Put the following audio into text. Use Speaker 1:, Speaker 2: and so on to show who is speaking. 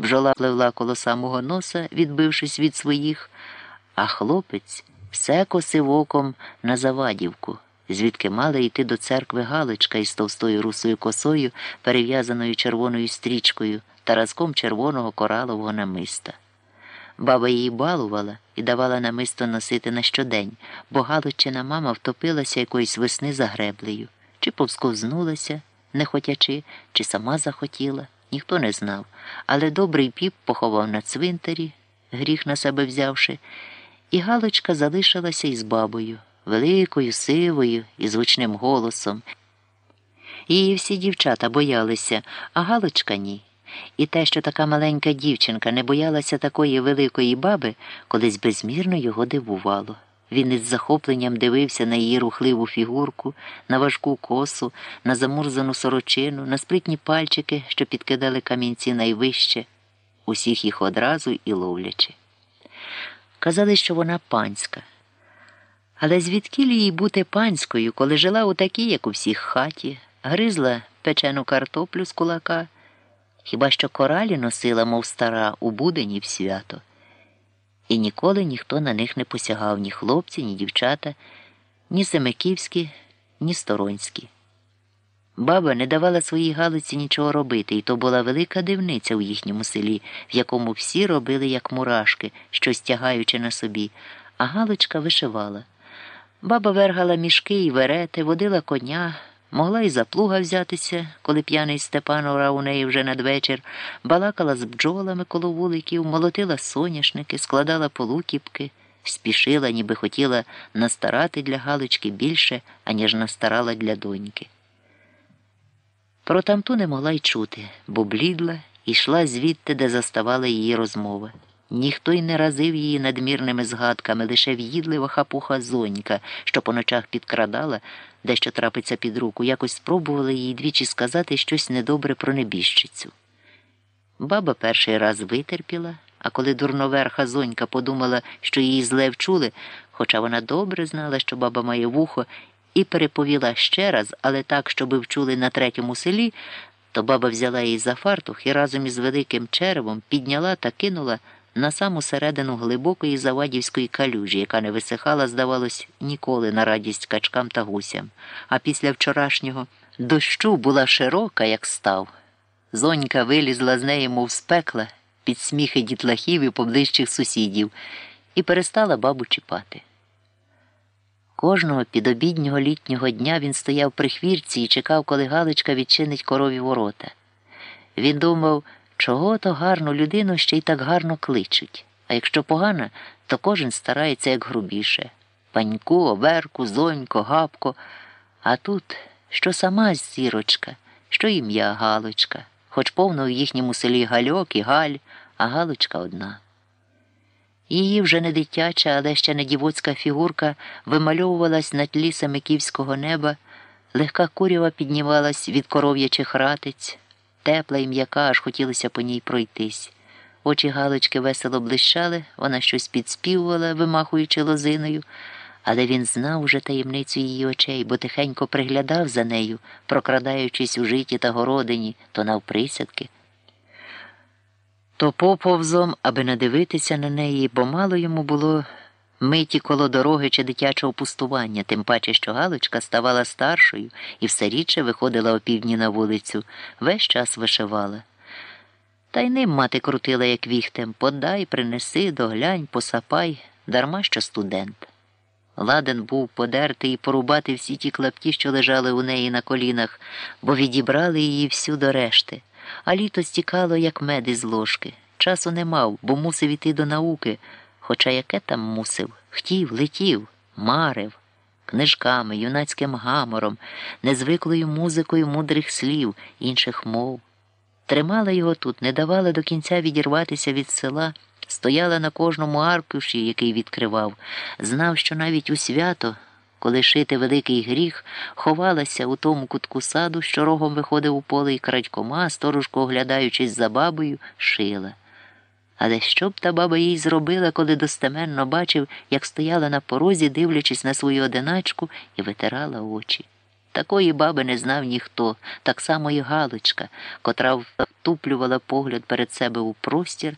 Speaker 1: бджола пливла коло самого носа, відбившись від своїх, а хлопець все косив оком на завадівку, звідки мала йти до церкви Галочка із товстою русою косою, перев'язаною червоною стрічкою та разком червоного коралового намиста. Баба її балувала і давала намисто носити на щодень, бо Галочина мама втопилася якоїсь весни за греблею, чи повсковзнулася, не хотячи, чи сама захотіла, ніхто не знав. Але добрий піп поховав на цвинтарі, гріх на себе взявши, і Галочка залишилася із бабою, великою, сивою і звучним голосом. Її всі дівчата боялися, а Галочка ні. І те, що така маленька дівчинка не боялася такої великої баби, колись безмірно його дивувало. Він із захопленням дивився на її рухливу фігурку, на важку косу, на замурзану сорочину, на спритні пальчики, що підкидали камінці найвище, усіх їх одразу і ловлячи. Казали, що вона панська. Але звідки їй бути панською, коли жила у такій, як у всіх хаті, гризла печену картоплю з кулака, хіба що коралі носила, мов стара, у будені в свято. І ніколи ніхто на них не посягав ні хлопці, ні дівчата, ні семиківські, ні сторонські. Баба не давала своїй Галиці нічого робити, і то була велика дивниця у їхньому селі, в якому всі робили, як мурашки, щось тягаючи на собі, а Галочка вишивала. Баба вергала мішки і верети, водила коня, могла й за плуга взятися, коли п'яний Степан орав у неї вже надвечір, балакала з бджолами коло вуликів, молотила соняшники, складала полукіпки, спішила, ніби хотіла настарати для Галочки більше, аніж настарала для доньки. Про тамту не могла й чути, бо блідла йшла звідти, де заставала її розмова. Ніхто й не разив її надмірними згадками, лише в'їдлива хапуха зонька, що по ночах підкрадала, дещо трапиться під руку, якось спробувала їй двічі сказати щось недобре про небіжчицю. Баба перший раз витерпіла, а коли дурноверха зонька подумала, що її зле вчули, хоча вона добре знала, що баба має вухо, і переповіла ще раз, але так, щоби вчули на третьому селі, то баба взяла її за фартух і разом із великим черевом підняла та кинула на саму середину глибокої завадівської калюжі, яка не висихала, здавалось, ніколи на радість качкам та гусям. А після вчорашнього дощу була широка, як став. Зонька вилізла з неї, мов з пекла, під сміхи дітлахів і поближчих сусідів, і перестала бабу чіпати. Кожного підобіднього літнього дня він стояв при хвірці і чекав, коли Галичка відчинить корові ворота. Він думав, чого то гарну людину ще й так гарно кличуть, а якщо погана, то кожен старається як грубіше паньку, оверку, зонько, гапко. А тут що сама зірочка, що ім'я Галочка, хоч повно в їхньому селі гальок і галь, а Галочка одна. Її вже не дитяча, але ще не дівоцька фігурка вимальовувалась на тлі самиківського неба, легка курява піднімалась від коров'ячих ратиць, тепла і м'яка, аж хотілося по ній пройтись. Очі Галочки весело блищали, вона щось підспівувала, вимахуючи лозиною, але він знав уже таємницю її очей, бо тихенько приглядав за нею, прокрадаючись у житті та городині, то навприсядки то поповзом, аби надивитися на неї, бо мало йому було миті коло дороги чи дитячого пустування, тим паче, що Галочка ставала старшою і все рідше виходила опівдні на вулицю, весь час вишивала. Та й ним мати крутила, як віхтем подай, принеси, доглянь, посапай, дарма що студент. Ладен був подерти і порубати всі ті клапті, що лежали у неї на колінах, бо відібрали її всю до решти а літо стікало, як мед із ложки. Часу не мав, бо мусив іти до науки. Хоча яке там мусив, хтів, летів, марив, книжками, юнацьким гамором, незвиклою музикою мудрих слів, інших мов. Тримала його тут, не давала до кінця відірватися від села, стояла на кожному аркуші, який відкривав, знав, що навіть у свято коли шити великий гріх, ховалася у тому кутку саду, що рогом виходив у поле і крадькома, сторожко оглядаючись за бабою, шила. Але що б та баба їй зробила, коли достеменно бачив, як стояла на порозі, дивлячись на свою одиначку, і витирала очі. Такої баби не знав ніхто, так само і Галочка, котра втуплювала погляд перед себе у простір.